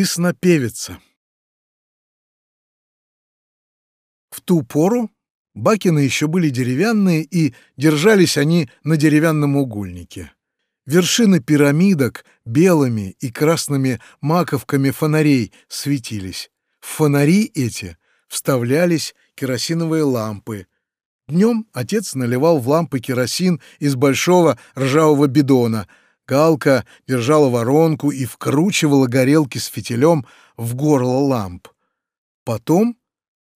Песнопевица В ту пору бакины еще были деревянные, и держались они на деревянном угольнике. Вершины пирамидок белыми и красными маковками фонарей светились. В фонари эти вставлялись керосиновые лампы. Днем отец наливал в лампы керосин из большого ржавого бидона. Галка держала воронку и вкручивала горелки с фитилем в горло ламп. Потом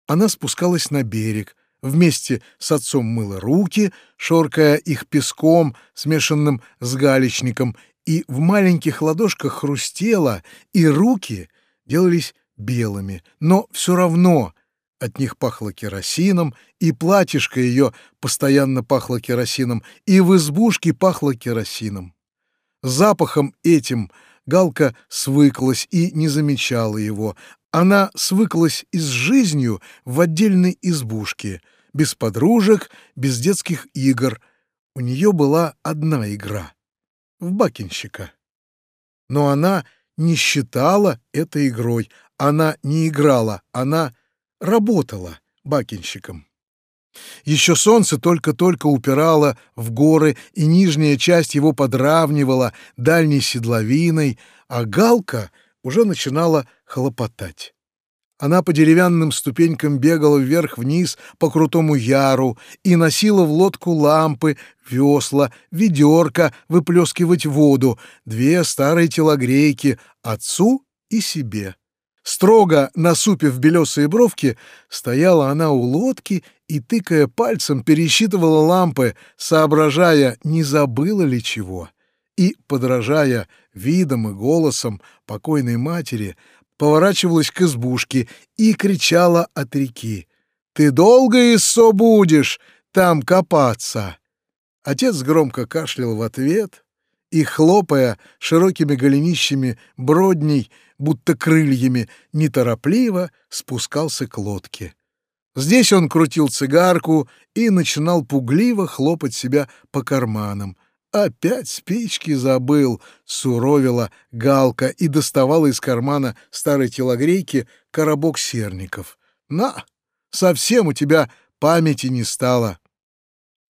она спускалась на берег, вместе с отцом мыла руки, шоркая их песком, смешанным с галечником, и в маленьких ладошках хрустела, и руки делались белыми, но все равно от них пахло керосином, и платьишко ее постоянно пахло керосином, и в избушке пахло керосином. Запахом этим Галка свыклась и не замечала его, она свыклась и с жизнью в отдельной избушке, без подружек, без детских игр. У нее была одна игра — в бакинщика. Но она не считала это игрой, она не играла, она работала бакинщиком. Еще солнце только-только упирало в горы, и нижняя часть его подравнивала дальней седловиной, а галка уже начинала хлопотать. Она по деревянным ступенькам бегала вверх-вниз по крутому яру и носила в лодку лампы, весла, ведерко выплескивать воду, две старые телогрейки отцу и себе. Строго насупив белесые бровки, стояла она у лодки и, тыкая пальцем, пересчитывала лампы, соображая, не забыла ли чего. И, подражая видом и голосом покойной матери, поворачивалась к избушке и кричала от реки. «Ты долго иссо будешь там копаться?» Отец громко кашлял в ответ и, хлопая широкими голенищами бродней, будто крыльями, неторопливо спускался к лодке. Здесь он крутил цигарку и начинал пугливо хлопать себя по карманам, «Опять спички забыл!» — суровила Галка и доставала из кармана старой телогрейки коробок серников. «На! Совсем у тебя памяти не стало!»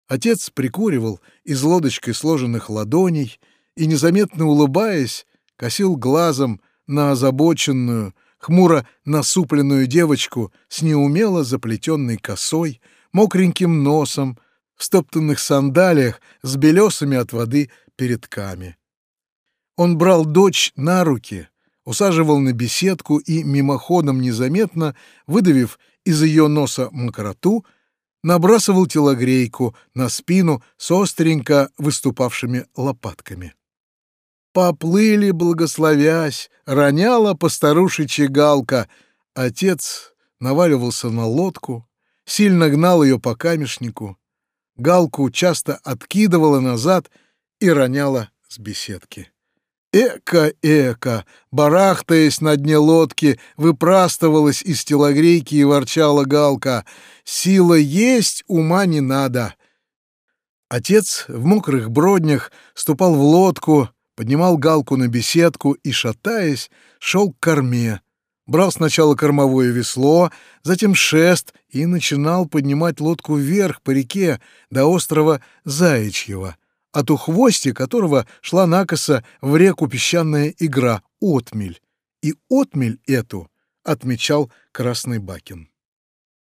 Отец прикуривал из лодочкой сложенных ладоней и, незаметно улыбаясь, косил глазом на озабоченную, хмуро насупленную девочку с неумело заплетенной косой, мокреньким носом, в стоптанных сандалиях с белесами от воды передками. Он брал дочь на руки, усаживал на беседку и, мимоходом незаметно, выдавив из ее носа мокроту, набрасывал телогрейку на спину с остренько выступавшими лопатками. Поплыли, благословясь, роняла постарушечья галка. Отец наваливался на лодку, сильно гнал ее по камешнику. Галку часто откидывала назад и роняла с беседки. Эка-эка, барахтаясь на дне лодки, выпрастывалась из телогрейки и ворчала Галка. «Сила есть, ума не надо!» Отец в мокрых броднях ступал в лодку, поднимал Галку на беседку и, шатаясь, шел к корме, брал сначала кормовое весло, затем шест и начинал поднимать лодку вверх по реке до острова Заячьего, от ухвости которого шла накоса в реку песчаная игра «Отмель». И отмель эту отмечал Красный Бакин.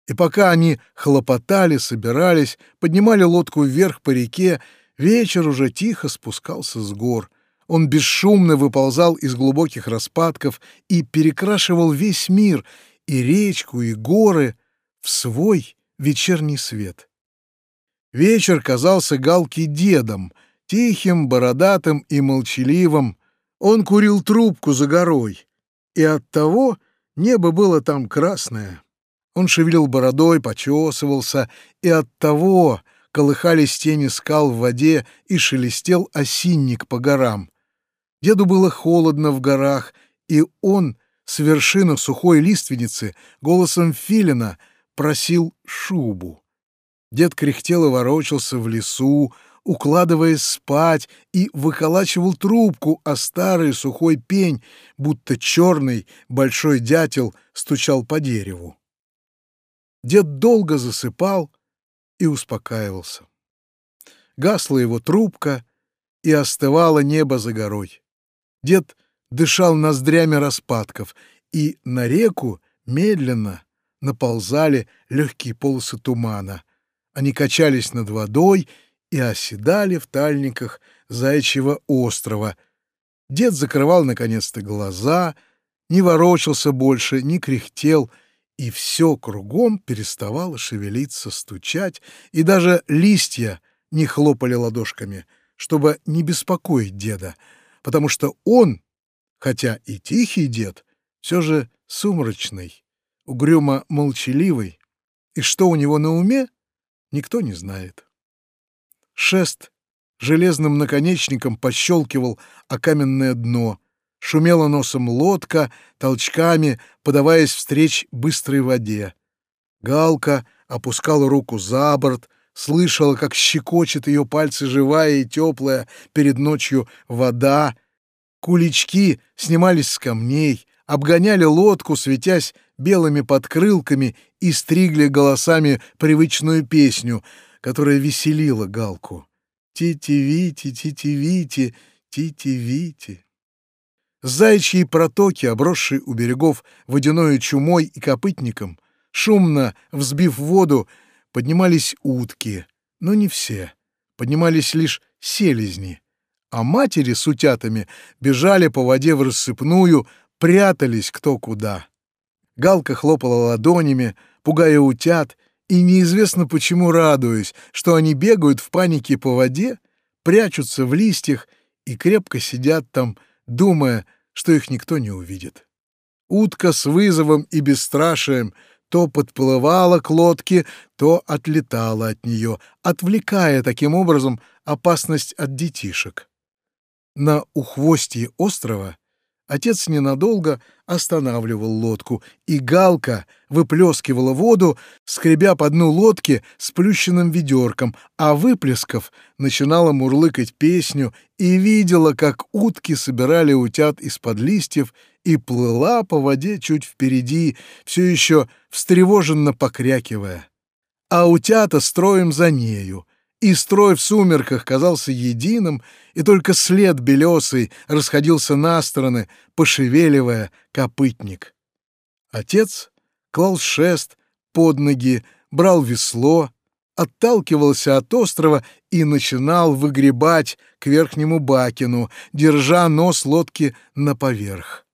И пока они хлопотали, собирались, поднимали лодку вверх по реке, вечер уже тихо спускался с гор — он бесшумно выползал из глубоких распадков и перекрашивал весь мир, и речку, и горы, в свой вечерний свет. Вечер казался Галке дедом, тихим, бородатым и молчаливым. Он курил трубку за горой, и оттого небо было там красное. Он шевелил бородой, почесывался, и оттого колыхались тени скал в воде и шелестел осинник по горам. Деду было холодно в горах, и он с вершины сухой лиственницы голосом филина просил шубу. Дед кряхтел и ворочался в лесу, укладываясь спать, и выколачивал трубку, а старый сухой пень, будто черный большой дятел, стучал по дереву. Дед долго засыпал и успокаивался. Гасла его трубка, и остывало небо за горой. Дед дышал ноздрями распадков, и на реку медленно наползали легкие полосы тумана. Они качались над водой и оседали в тальниках Заячьего острова. Дед закрывал наконец-то глаза, не ворочался больше, не кряхтел, и все кругом переставало шевелиться, стучать, и даже листья не хлопали ладошками, чтобы не беспокоить деда, потому что он, хотя и тихий дед, все же сумрачный, угрюмо молчаливый, и что у него на уме, никто не знает. Шест железным наконечником пощелкивал о каменное дно, шумела носом лодка, толчками подаваясь встреч быстрой воде. Галка опускала руку за борт, слышала, как щекочет ее пальцы живая и теплая перед ночью вода. Кулички снимались с камней, обгоняли лодку, светясь белыми подкрылками и стригли голосами привычную песню — которая веселила Галку. «Ти-ти-вити, ти-ти-вити, ти-ти-вити». Заячьи протоки, обросшие у берегов водяной чумой и копытником, шумно взбив воду, поднимались утки, но не все. Поднимались лишь селезни, а матери с утятами бежали по воде в рассыпную, прятались кто куда. Галка хлопала ладонями, пугая утят, и неизвестно почему радуюсь, что они бегают в панике по воде, прячутся в листьях и крепко сидят там, думая, что их никто не увидит. Утка с вызовом и бесстрашием то подплывала к лодке, то отлетала от нее, отвлекая таким образом опасность от детишек. На ухвостье острова Отец ненадолго останавливал лодку, и галка выплескивала воду, скребя по дну лодки с плющенным ведерком, а выплескав, начинала мурлыкать песню и видела, как утки собирали утят из-под листьев и плыла по воде чуть впереди, все еще встревоженно покрякивая. А утята строем за нею — и строй в сумерках казался единым, и только след белесый расходился на стороны, пошевеливая копытник. Отец клал шест под ноги, брал весло, отталкивался от острова и начинал выгребать к верхнему бакину, держа нос лодки на поверх.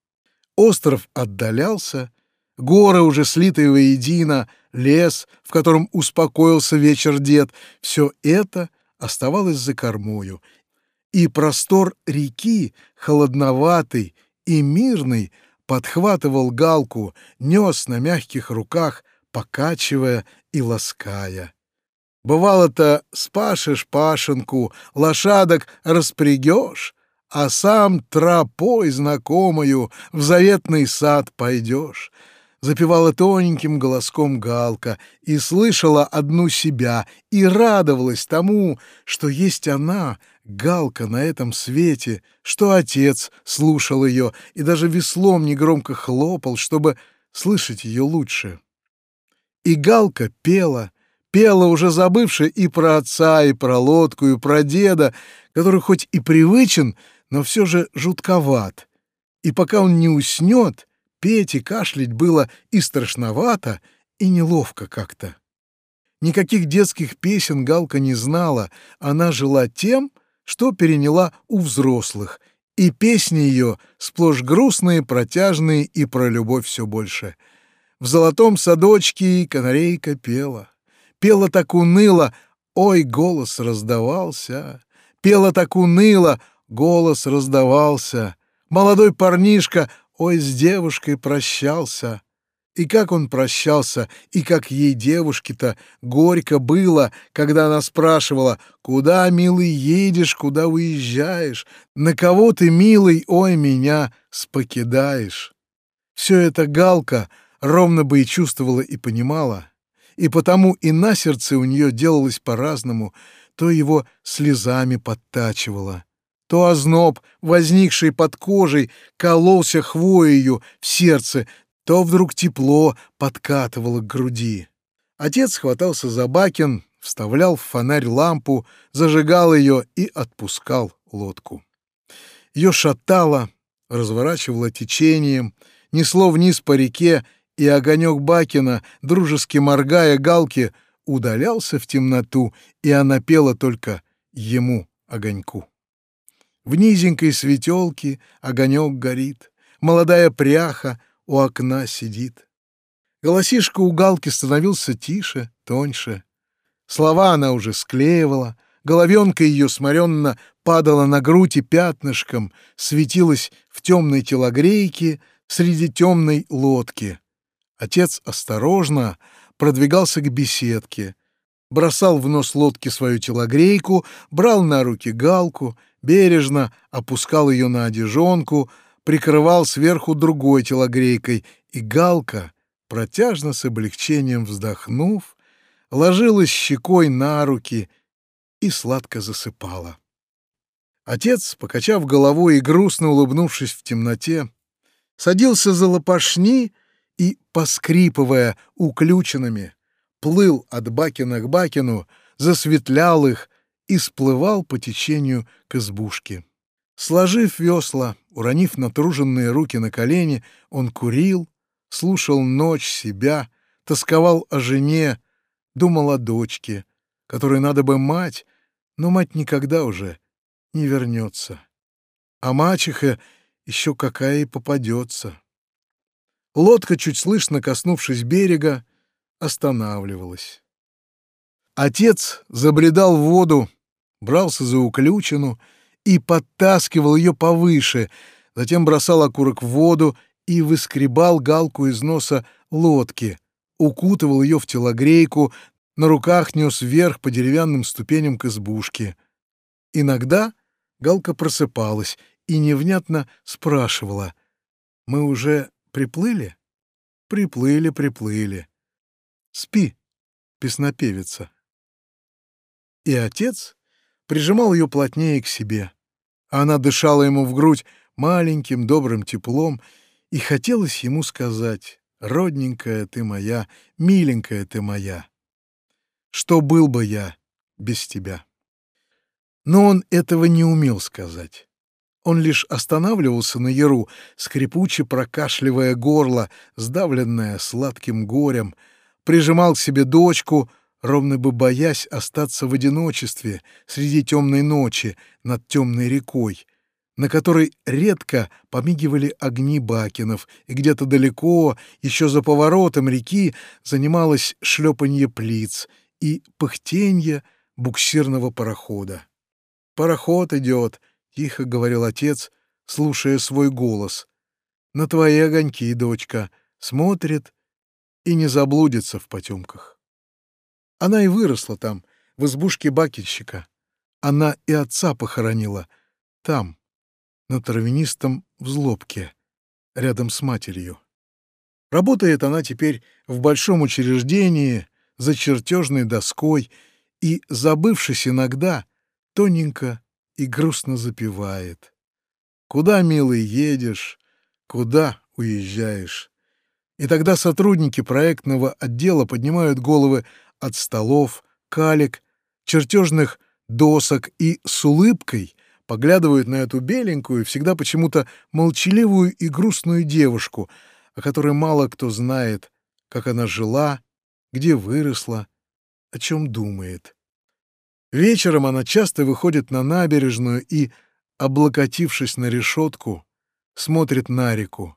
Остров отдалялся, горы, уже слитые воедино, лес, в котором успокоился вечер дед, все это оставалось за кормою, и простор реки, холодноватый и мирный, подхватывал галку, нес на мягких руках, покачивая и лаская. Бывало-то спашешь пашенку, лошадок распрягешь, а сам тропой знакомою в заветный сад пойдешь запевала тоненьким голоском Галка и слышала одну себя и радовалась тому, что есть она, Галка, на этом свете, что отец слушал ее и даже веслом негромко хлопал, чтобы слышать ее лучше. И Галка пела, пела уже забывшая и про отца, и про лодку, и про деда, который хоть и привычен, но все же жутковат. И пока он не уснет — Петь и кашлять было и страшновато, и неловко как-то. Никаких детских песен Галка не знала, она жила тем, что переняла у взрослых, и песни ее сплошь грустные, протяжные и про любовь все больше. В золотом садочке канарейка пела. Пела так уныло, ой, голос раздавался. Пела так уныло, голос раздавался. Молодой парнишка Ой, с девушкой прощался. И как он прощался, и как ей девушке-то горько было, когда она спрашивала, «Куда, милый, едешь, куда уезжаешь? На кого ты, милый, ой, меня спокидаешь?» Все это Галка ровно бы и чувствовала и понимала, и потому и на сердце у нее делалось по-разному, то его слезами подтачивало, то озноб, возникший под кожей, кололся хвоею в сердце, то вдруг тепло подкатывало к груди. Отец хватался за бакин, вставлял в фонарь лампу, зажигал ее и отпускал лодку. Ее шатало, разворачивало течением, несло вниз по реке, и огонек Бакина, дружески моргая галки, удалялся в темноту, и она пела только ему, огоньку. В низенькой светелке огонек горит, молодая пряха у окна сидит. Голосишка у галки становился тише, тоньше. Слова она уже склеивала, головенка ее сморенно падала на грудь и пятнышком, светилась в темной телогрейке среди темной лодки. Отец осторожно продвигался к беседке, бросал в нос лодки свою телогрейку, брал на руки галку, бережно опускал ее на одежонку, прикрывал сверху другой телогрейкой, и галка, протяжно с облегчением вздохнув, ложилась щекой на руки и сладко засыпала. Отец, покачав головой и грустно улыбнувшись в темноте, садился за лопашни и, поскрипывая уключенными, плыл от бакина к бакину, засветлял их и сплывал по течению к избушке. Сложив весла, уронив натруженные руки на колени, он курил, слушал ночь себя, тосковал о жене, думал о дочке, которой надо бы мать, но мать никогда уже не вернется. А мачеха еще какая и попадется. Лодка, чуть слышно коснувшись берега, останавливалась. Отец забредал в воду, брался за уключину и подтаскивал ее повыше, затем бросал окурок в воду и выскребал галку из носа лодки, укутывал ее в телогрейку, на руках нес вверх по деревянным ступеням к избушке. Иногда галка просыпалась и невнятно спрашивала. «Мы уже приплыли?» «Приплыли, приплыли. Спи, песнопевица». И отец прижимал ее плотнее к себе. Она дышала ему в грудь маленьким добрым теплом, и хотелось ему сказать «Родненькая ты моя, миленькая ты моя, что был бы я без тебя?» Но он этого не умел сказать. Он лишь останавливался на яру, скрипуче прокашливая горло, сдавленное сладким горем, прижимал к себе дочку, ровно бы боясь остаться в одиночестве среди темной ночи над темной рекой, на которой редко помигивали огни бакенов, и где-то далеко, еще за поворотом реки, занималось шлепанье плиц и пыхтенье буксирного парохода. «Пароход идет», — тихо говорил отец, слушая свой голос. «На твои огоньки, дочка, смотрит и не заблудится в потемках». Она и выросла там, в избушке бакельщика. Она и отца похоронила там, на травянистом взлобке, рядом с матерью. Работает она теперь в большом учреждении за чертежной доской и, забывшись иногда, тоненько и грустно запевает. Куда, милый, едешь, куда уезжаешь? И тогда сотрудники проектного отдела поднимают головы от столов, калек, чертежных досок и с улыбкой поглядывают на эту беленькую, всегда почему-то молчаливую и грустную девушку, о которой мало кто знает, как она жила, где выросла, о чем думает. Вечером она часто выходит на набережную и, облокотившись на решетку, смотрит на реку,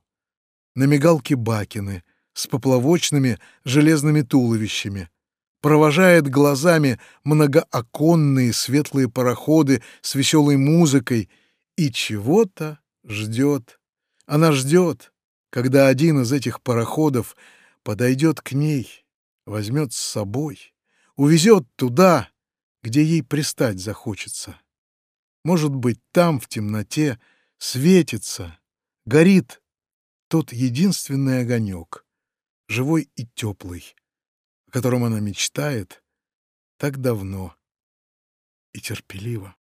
на мигалки Бакины с поплавочными железными туловищами, провожает глазами многооконные светлые пароходы с веселой музыкой и чего-то ждет. Она ждет, когда один из этих пароходов подойдет к ней, возьмет с собой, увезет туда, где ей пристать захочется. Может быть, там, в темноте, светится, горит тот единственный огонек, живой и теплый, котором она мечтает так давно и терпеливо.